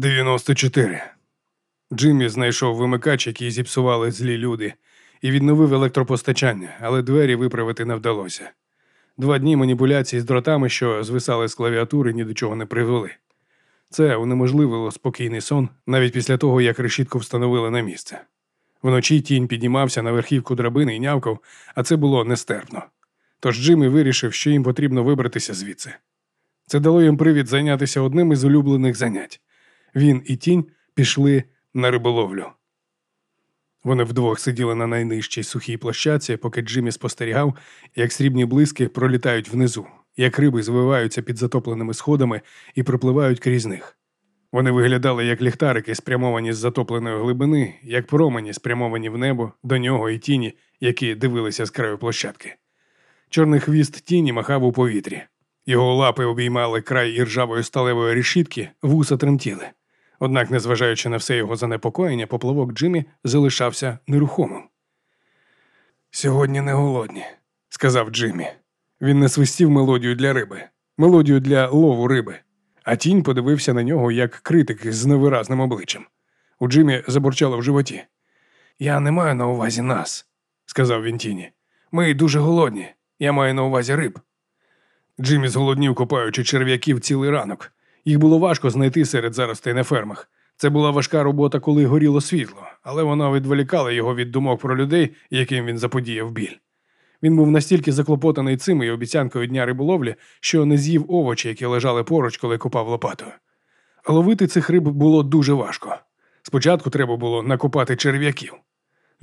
94. Джиммі знайшов вимикач, який зіпсували злі люди, і відновив електропостачання, але двері виправити не вдалося. Два дні маніпуляцій з дротами, що звисали з клавіатури, ні до чого не привели. Це унеможливило спокійний сон навіть після того, як решітку встановили на місце. Вночі тінь піднімався на верхівку драбини і нявкав, а це було нестерпно. Тож Джиммі вирішив, що їм потрібно вибратися звідси. Це дало їм привід зайнятися одним із улюблених занять. Він і тінь пішли на риболовлю. Вони вдвох сиділи на найнижчій сухій площаці, поки Джиммі спостерігав, як срібні блиски пролітають внизу, як риби звиваються під затопленими сходами і пропливають крізь них. Вони виглядали як ліхтарики, спрямовані з затопленої глибини, як промені, спрямовані в небо, до нього і тіні, які дивилися з краю площадки. Чорний хвіст тіні махав у повітрі. Його лапи обіймали край іржавої сталевої решітки, вуса тремтіли. Однак, незважаючи на все його занепокоєння, поплавок Джиммі залишався нерухомим. Сьогодні не голодні, сказав Джиммі. Він не свистів мелодію для риби, мелодію для лову риби, а тінь подивився на нього як критик з невиразним обличчям. У Джиммі забурчало в животі. Я не маю на увазі нас, сказав він тіні. Ми дуже голодні. Я маю на увазі риб. Джиммі зголоднів, копаючи черв'яків цілий ранок. Їх було важко знайти серед заростей на фермах. Це була важка робота, коли горіло світло, але вона відволікала його від думок про людей, яким він заподіяв біль. Він був настільки заклопотаний цим і обіцянкою дня риболовлі, що не з'їв овочі, які лежали поруч, коли копав лопатою. Ловити цих риб було дуже важко. Спочатку треба було накопати черв'яків.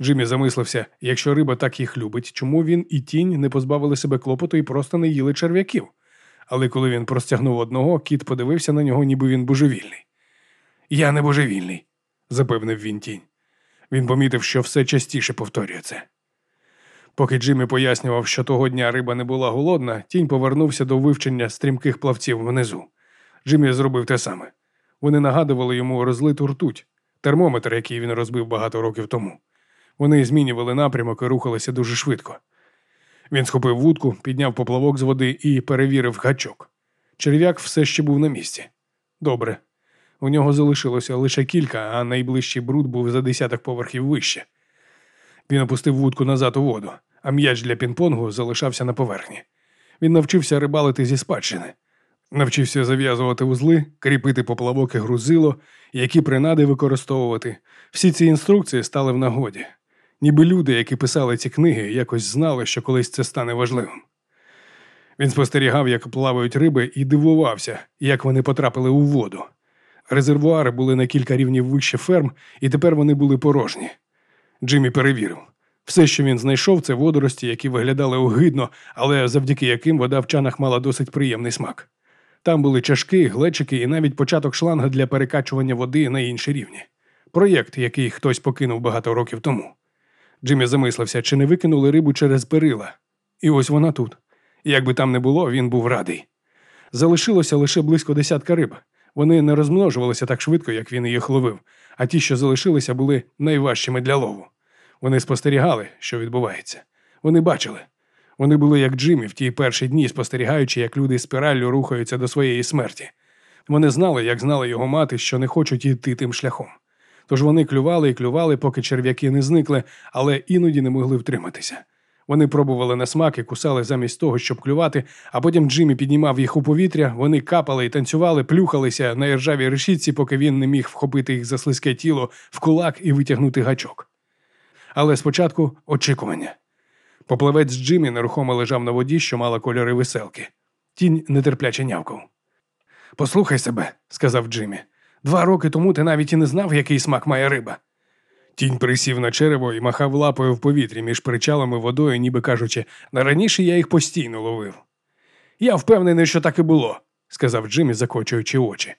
Джиммі замислився, якщо риба так їх любить, чому він і тінь не позбавили себе клопоту і просто не їли черв'яків. Але коли він простягнув одного, кіт подивився на нього, ніби він божевільний. Я не божевільний, запевнив він тінь. Він помітив, що все частіше повторює це. Поки Джиммі пояснював, що того дня риба не була голодна, тінь повернувся до вивчення стрімких плавців внизу. Джиммі зробив те саме. Вони нагадували йому розлиту ртуть, термометр, який він розбив багато років тому. Вони змінювали напрямок і рухалися дуже швидко. Він схопив вудку, підняв поплавок з води і перевірив гачок. Черв'як все ще був на місці. Добре. У нього залишилося лише кілька, а найближчий бруд був за десяток поверхів вище. Він опустив вудку назад у воду, а м'яч для пінг-понгу залишався на поверхні. Він навчився рибалити зі спадщини, навчився зав'язувати вузли, кріпити поплавок і грузило, які принади використовувати. Всі ці інструкції стали в нагоді ніби люди, які писали ці книги, якось знали, що колись це стане важливим. Він спостерігав, як плавають риби, і дивувався, як вони потрапили у воду. Резервуари були на кілька рівнів вище ферм, і тепер вони були порожні. Джиммі перевірив. Все, що він знайшов, це водорості, які виглядали огидно, але завдяки яким вода в чанах мала досить приємний смак. Там були чашки, глечики і навіть початок шланга для перекачування води на інші рівні. Проєкт, який хтось покинув багато років тому. Джиммі замислився, чи не викинули рибу через перила. І ось вона тут. Як би там не було, він був радий. Залишилося лише близько десятка риб. Вони не розмножувалися так швидко, як він їх ловив, а ті, що залишилися, були найважчими для лову. Вони спостерігали, що відбувається. Вони бачили. Вони були як Джиммі в ті перші дні, спостерігаючи, як люди спіраллю рухаються до своєї смерті. Вони знали, як знала його мати, що не хочуть йти тим шляхом. Тож вони клювали і клювали, поки черв'яки не зникли, але іноді не могли втриматися. Вони пробували на смак і кусали замість того, щоб клювати, а потім Джиммі піднімав їх у повітря, вони капали і танцювали, плюхалися на іржавій решітці, поки він не міг вхопити їх за слизьке тіло в кулак і витягнути гачок. Але спочатку очікування. Поплавець Джиммі нерухомо лежав на воді, що мала кольори веселки. Тінь нетерпляче нявкав. Послухай себе, сказав Джиммі. Два роки тому ти навіть і не знав, який смак має риба. Тінь присів на черево і махав лапою в повітрі між причалами водою, ніби кажучи, на раніше я їх постійно ловив. Я впевнений, що так і було, сказав Джиммі, закочуючи очі.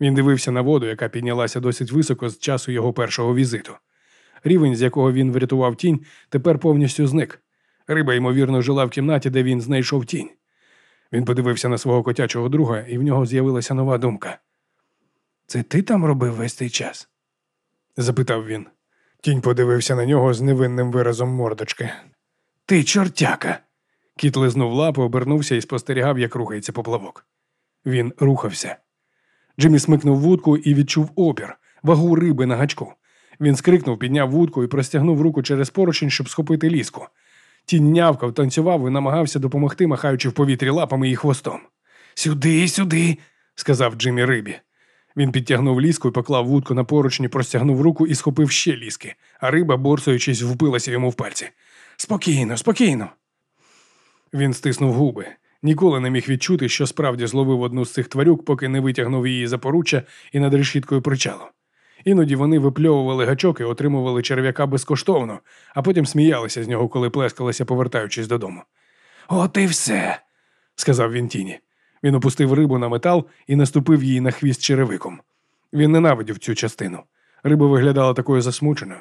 Він дивився на воду, яка піднялася досить високо з часу його першого візиту. Рівень, з якого він врятував тінь, тепер повністю зник. Риба, ймовірно, жила в кімнаті, де він знайшов тінь. Він подивився на свого котячого друга, і в нього з'явилася нова думка. Це ти там робив весь цей час? запитав він. Тінь подивився на нього з невинним виразом мордочки. Ти чортяка. Кіт лизнув лапу, обернувся і спостерігав, як рухається поплавок. Він рухався. Джиммі смикнув вудку і відчув опір, вагу риби на гачку. Він скрикнув, підняв вудку і простягнув руку через поручень, щоб схопити ліску. Тінь нявкав, танцював і намагався допомогти, махаючи в повітрі лапами і хвостом. Сюди, сюди, сказав Джиммі рибі. Він підтягнув ліску і поклав вудку на поручні, простягнув руку і схопив ще ліски, а риба, борсуючись, впилася йому в пальці. Спокійно, спокійно. Він стиснув губи. Ніколи не міг відчути, що справді зловив одну з цих тварюк, поки не витягнув її за поруччя і над решіткою причалу. Іноді вони випльовували гачок і отримували черв'яка безкоштовно, а потім сміялися з нього, коли плескалися, повертаючись додому. От і все, сказав він тіні. Він опустив рибу на метал і наступив її на хвіст черевиком. Він ненавидів цю частину. Риба виглядала такою засмученою.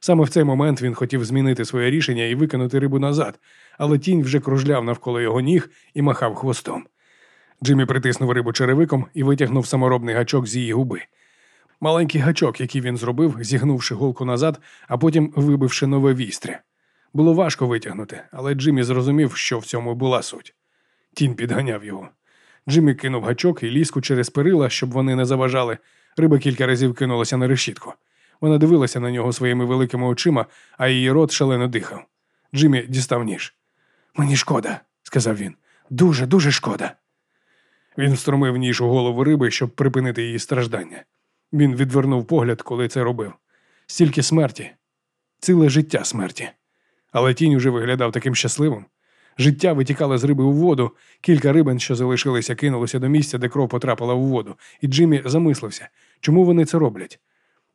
Саме в цей момент він хотів змінити своє рішення і викинути рибу назад, але тінь вже кружляв навколо його ніг і махав хвостом. Джиммі притиснув рибу черевиком і витягнув саморобний гачок з її губи. Маленький гачок, який він зробив, зігнувши голку назад, а потім вибивши нове вістря. Було важко витягнути, але Джиммі зрозумів, що в цьому була суть. Тінь підганяв його. Джиммі кинув гачок і ліску через перила, щоб вони не заважали. Риба кілька разів кинулася на решітку. Вона дивилася на нього своїми великими очима, а її рот шалено дихав. Джиммі дістав ніж. Мені шкода, сказав він. Дуже, дуже шкода. Він встромив ніж у голову риби, щоб припинити її страждання. Він відвернув погляд, коли це робив. Стільки смерті, ціле життя смерті. Але тінь уже виглядав таким щасливим. Життя витікало з риби у воду, кілька рибин, що залишилися, кинулися до місця, де кров потрапила у воду, і Джиммі замислився, чому вони це роблять.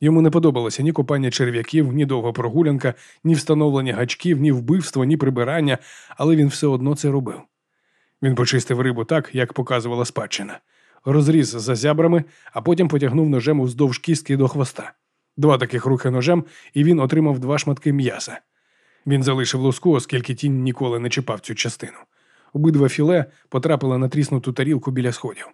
Йому не подобалося ні копання черв'яків, ні довга прогулянка, ні встановлення гачків, ні вбивство, ні прибирання, але він все одно це робив. Він почистив рибу так, як показувала спадщина, розріз за зябрами, а потім потягнув ножем уздовж кістки до хвоста. Два таких рухи ножем, і він отримав два шматки м'яса. Він залишив луску, оскільки тінь ніколи не чіпав цю частину. Обидва філе потрапили на тріснуту тарілку біля сходів.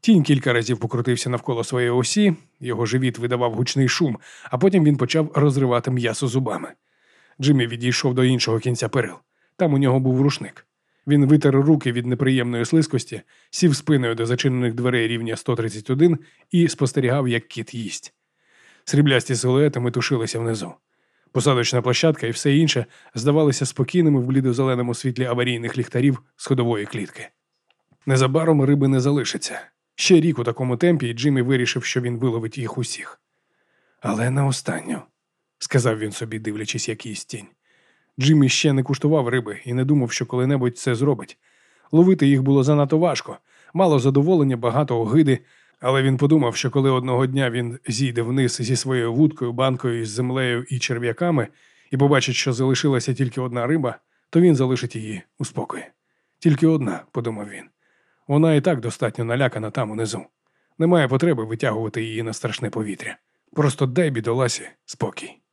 Тінь кілька разів покрутився навколо своєї осі, його живіт видавав гучний шум, а потім він почав розривати м'ясо зубами. Джиммі відійшов до іншого кінця перил. Там у нього був рушник. Він витер руки від неприємної слизькості, сів спиною до зачинених дверей рівня 131 і спостерігав, як кіт їсть. Сріблясті силуети метушилися внизу. Посадочна площадка і все інше здавалися спокійними в блідо-зеленому світлі аварійних ліхтарів з ходової клітки. Незабаром риби не залишиться. Ще рік у такому темпі, і Джиммі вирішив, що він виловить їх усіх. Але не останню, сказав він собі, дивлячись, якийсь тінь. Джиммі ще не куштував риби і не думав, що коли-небудь це зробить. Ловити їх було занадто важко, мало задоволення, багато огиди, але він подумав, що коли одного дня він зійде вниз зі своєю вудкою, банкою із землею і черв'яками і побачить, що залишилася тільки одна риба, то він залишить її у спокої. Тільки одна, подумав він. Вона і так достатньо налякана там унизу. Немає потреби витягувати її на страшне повітря. Просто дай бідоласі спокій.